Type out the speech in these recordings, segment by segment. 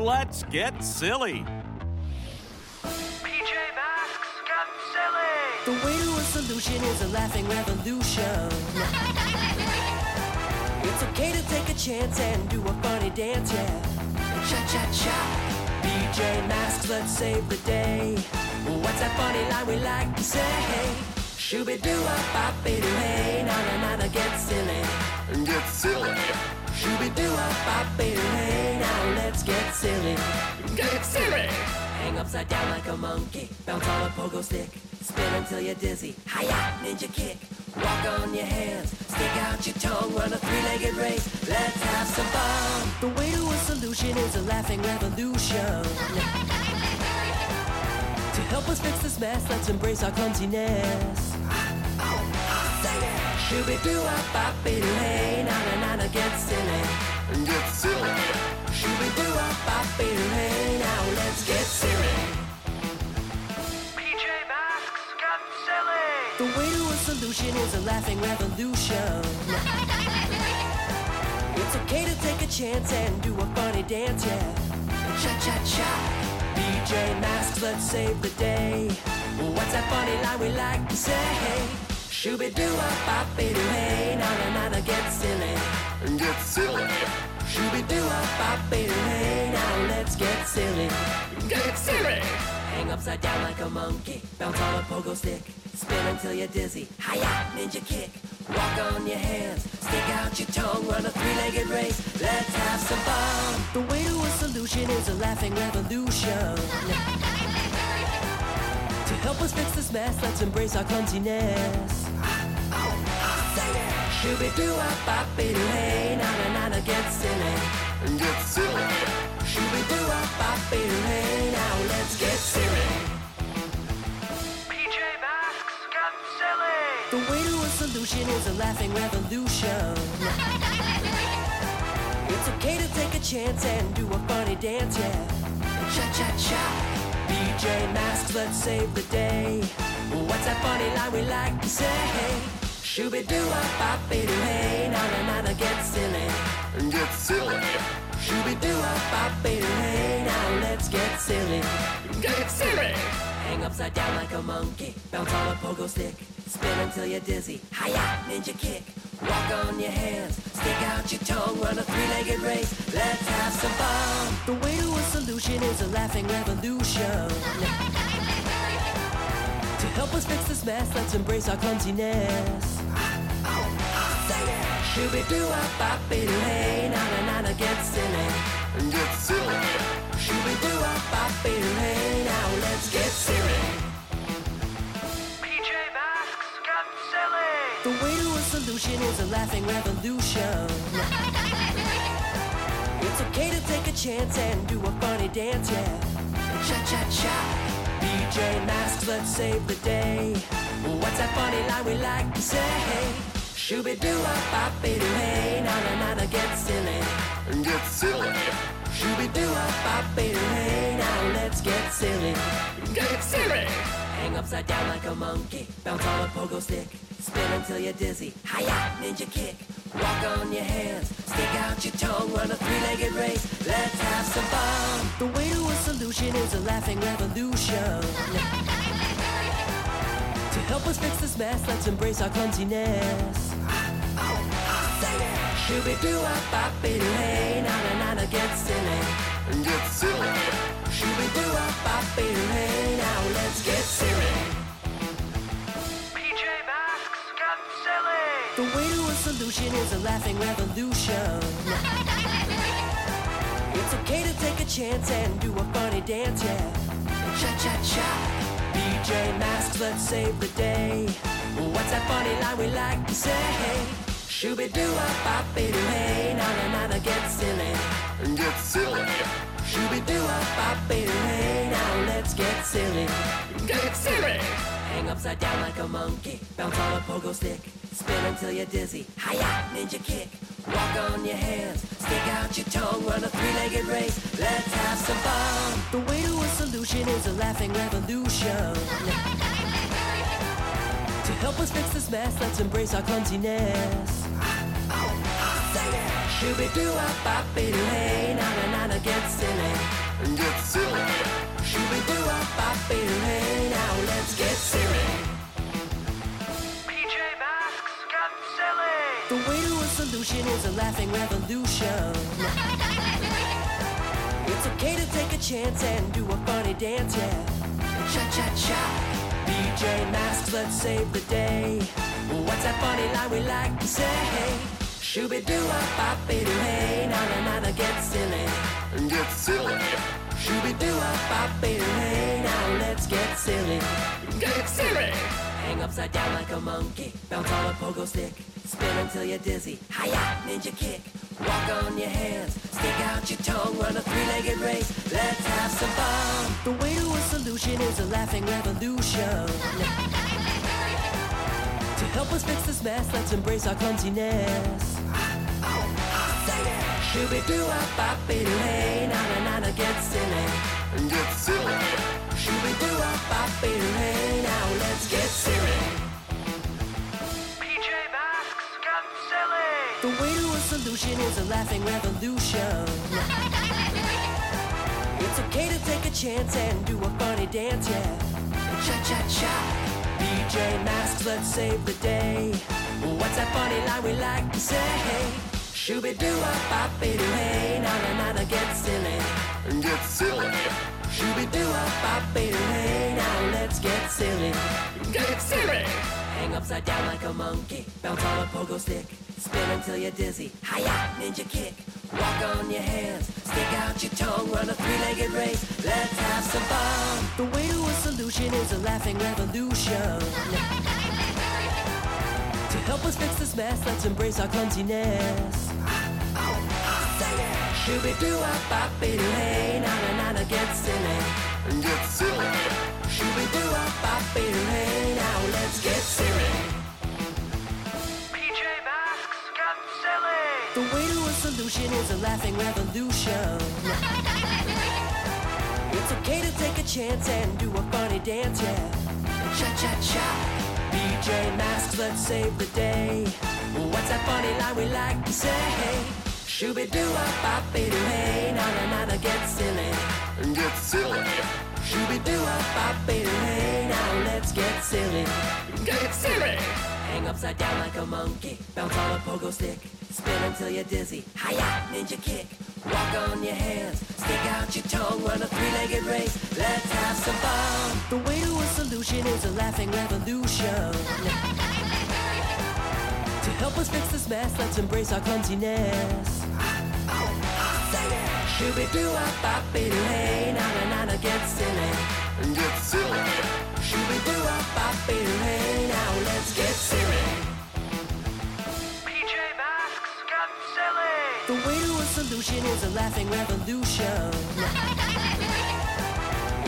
Let's get silly. PJ Masks got silly. The way to a solution is a laughing revolution. it's okay to take a chance and do a funny dance, yeah. Cha cha cha. PJ Masks, let's save the day. What's that funny line we like to say? Shooby doo up, bop doo hey, na na na na, get silly. Get silly. Shooby doo up, hey, now let's get silly. Get silly. Hang upside down like a monkey. Bounce on a pogo stick. Spin until you're dizzy. Hiya, ninja kick. Walk on your hands. Stick out your tongue. Run a three-legged race. Let's have some fun. The way to a solution is a laughing revolution. to help us fix this mess, let's embrace our clumsiness. Shooby doo up, bop doo hey, na na na na, get silly. Get silly. Shooby doo up, bop doo hey, now let's get silly. PJ Masks got silly. The way to a solution is a laughing revolution. it's okay to take a chance and do a funny dance, yeah. Cha cha cha. PJ Masks, let's save the day. What's that funny line we like to say? Shooby doo up, bop doo hey, na na, get silly. Get silly. Shooby doo up, bop doo hey, now let's get silly. Get silly. Hang upside down like a monkey. Bounce on a pogo stick. Spin until you're dizzy. Hiya, ninja kick. Walk on your hands. Stick out your tongue. Run a three-legged race. Let's have some fun. The way to a solution is a laughing revolution. Help us fix this mess, let's embrace our clumsiness. Shooby doo up, bop doo hey, na na na get silly. Get silly. Shooby doo up, bop doo hey, now let's get silly. PJ Masks got silly. The way to a solution is a laughing revolution. it's okay to take a chance and do a funny dance, yeah. Cha cha cha. PJ Masks, let's save the day. What's that funny line we like to say? Shooby doo up, bop doo hey, na na na na, get silly. Get silly. Shooby doo up, bop doo hey, now let's get silly. Get silly. Hang upside down like a monkey. Bounce on a pogo stick. Spin until you're dizzy. Hiya, ninja kick. Walk on your hands. Stick out your tongue. Run a three-legged race. Let's have some fun. The way to a solution is a laughing revolution. to help us fix this mess, let's embrace our clumsiness. Shooby doo up, bop doo hey, na na na na, get silly. Get silly. Shooby doo up, bop doo hey, now let's get silly. The way to a solution is a laughing revolution. it's okay to take a chance and do a funny dance, yeah. Cha cha cha. PJ Masks, let's save the day. What's that funny line we like to say? Shooby doo up, bop doo hey, na na na na, get silly. Get silly. Shooby doo up, bop doo hey, now let's get silly. Get silly. Hang upside down like a monkey. Bounce on a pogo stick. Spin until you're dizzy. Hiya, ninja kick. Walk on your hands. Stick out your tongue. Run a three-legged race. Let's have some fun. The way to a solution is a laughing revolution. to help us fix this mess, let's embrace our clumsiness. Shooby doo up, bop hey, na na na na, get silly. Get silly. Shooby doo up, bop doo hey, now let's get silly. PJ Masks got silly. The way to a solution is a laughing revolution. it's okay to take a chance and do a funny dance, yeah. Cha cha cha. PJ Masks, let's save the day. What's that funny line we like to say? Shooby doo up, bop doo hey, na na na na, get silly. Get silly. Shooby doo hey, now let's get silly. Get silly. Hang upside down like a monkey. Bounce on a pogo stick. Spin until you're dizzy. Hiya, ninja kick. Walk on your hands. Stick out your tongue. Run a three-legged race. Let's have some fun. The way to a solution is a laughing revolution. to help us fix this mess, let's embrace our clumsiness. Shooby doo up, bop doo hey, na na na na, get silly. Get silly. Shooby doo up, bop doo hey, now let's get silly. PJ Masks got silly. The way to a solution is a laughing revolution. It's okay to take a chance and do a funny dance, yeah. Cha cha cha. PJ Masks, let's save the day. What's that funny line we like to say? Shooby doo up, bop doo hey, na na na na, get silly. Get silly. Shooby doo up, bop doo hey, now let's get silly. Get silly. Hang upside down like a monkey. Bounce on a pogo stick. Spin until you're dizzy. Hiya, ninja kick. Walk on your hands. Stick out your tongue. Run a three-legged race. Let's have some fun. The way to a solution is a laughing revolution. To help us fix this mess, let's embrace our clumsiness. Shooby doo up, bop doo hey, na na na na, get silly. Get silly. Shooby doo up, bop doo hey, now let's get silly. PJ Masks got silly. The way to a solution is a laughing revolution. It's okay to take a chance and do a funny dance, yeah. Cha cha cha. PJ Masks, let's save the day. What's that funny line we like to say? Shooby doo up, bop doo hey, na na na na, get silly. Get silly. Shooby doo up, bop doo hey, now let's get silly. Get silly. Hang upside down like a monkey. Bounce on a pogo stick. Spin until you're dizzy. Hiya, ninja kick. Walk on your hands. Stick out your tongue. Run a three-legged race. Let's have some fun. The way to a solution is a laughing revolution. To help us fix this mess, let's embrace our clumsiness. Shooby doo up, bop doo hey, na na na na, get silly. Get silly. To solution is a laughing revolution. It's okay to take a chance and do a funny dance, yeah. Cha cha cha. PJ Masks, let's save the day. What's that funny line we like to say? Shooby doo up, bop doo hey, na na na na, get silly. Get silly. Shooby doo up, bop doo hey, now let's get silly. Get silly. Hang upside down like a monkey. Bounce on a pogo stick. Spin until you're dizzy. Hiya, ninja kick. Walk on your hands. Stick out your tongue. Run a three-legged race. Let's have some fun. The way to a solution is a laughing revolution. To help us fix this mess, let's embrace our clumsiness. Shooby doo up, bop hey, na na na na, get silly. Get silly. Shooby doo up, bop hey, now let's get silly. Solution is a laughing revolution.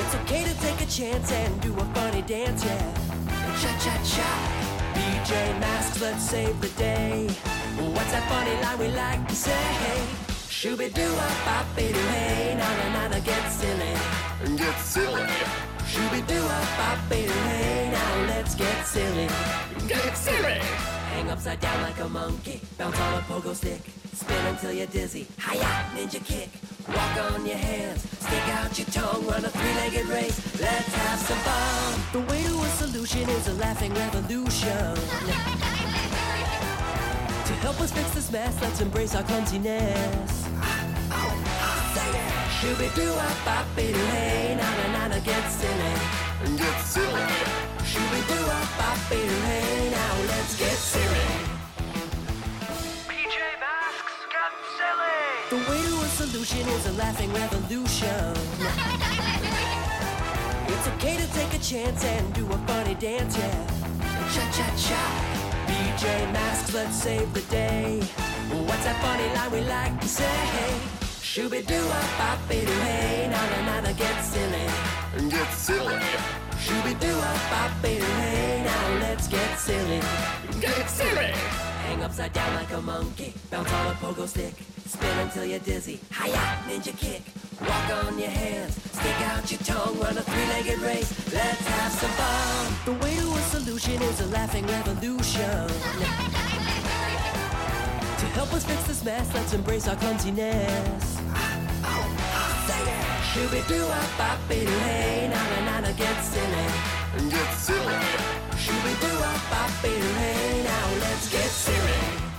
It's okay to take a chance and do a funny dance, yeah. Cha cha cha. PJ Masks, let's save the day. What's that funny line we like to say? Shooby doo up, bop doo hey, na na na na, get silly. Get silly. Shooby doo up, bop doo hey, now let's get silly. Get silly. Hang upside down like a monkey. Bounce on a pogo stick. Spin until you're dizzy. Hiya, ninja kick. Walk on your hands. Stick out your tongue. Run a three-legged race. Let's have some fun. The way to a solution is a laughing revolution. To help us fix this mess, let's embrace our clumsiness. Shooby doo up, bop doo hey, na na na na, get silly. Get silly. Shooby doo up, bop doo hey, now let's get silly. The way to a solution is a laughing revolution. It's okay to take a chance and do a funny dance, yeah. Cha cha cha. PJ Masks, let's save the day. What's that funny line we like to say? Shooby doo up, bop doo hey, na na na na, get silly. Get silly. Shooby doo up, bop doo hey, now let's get silly. Get silly. Hang upside down like a monkey. Bounce on a pogo stick. Spin until you're dizzy. Hiya, ninja kick. Walk on your hands, stick out your tongue, run a three-legged race. Let's have some fun. The way to a solution is a laughing revolution. to help us fix this mess, let's embrace our clumsiness. Should we do a it. Shooby hey, na na na na, get silly, get silly. Shooby doo up, up, hey, now let's get silly.